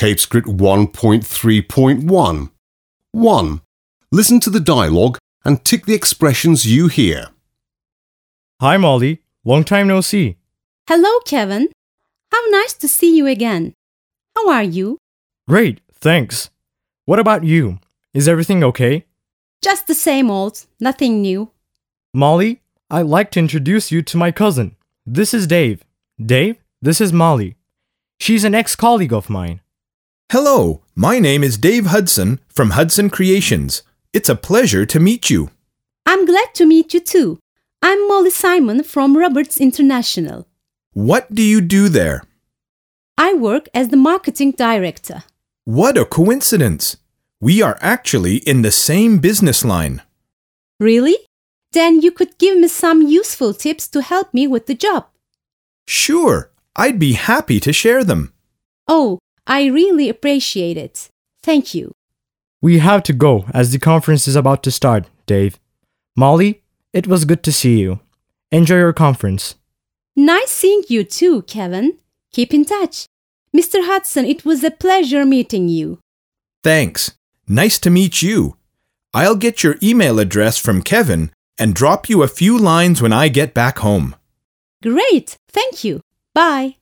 Tape Script 1.3.1. 1. Listen to the dialogue and tick the expressions you hear. Hi, Molly. Long time no see. Hello, Kevin. How nice to see you again. How are you? Great, thanks. What about you? Is everything okay? Just the same old, nothing new. Molly, I'd like to introduce you to my cousin. This is Dave. Dave, this is Molly. She's an ex colleague of mine. Hello, my name is Dave Hudson from Hudson Creations. It's a pleasure to meet you. I'm glad to meet you too. I'm Molly Simon from Roberts International. What do you do there? I work as the marketing director. What a coincidence! We are actually in the same business line. Really? Then you could give me some useful tips to help me with the job. Sure, I'd be happy to share them. Oh, I really appreciate it. Thank you. We have to go as the conference is about to start, Dave. Molly, it was good to see you. Enjoy your conference. Nice seeing you too, Kevin. Keep in touch. Mr. Hudson, it was a pleasure meeting you. Thanks. Nice to meet you. I'll get your email address from Kevin and drop you a few lines when I get back home. Great. Thank you. Bye.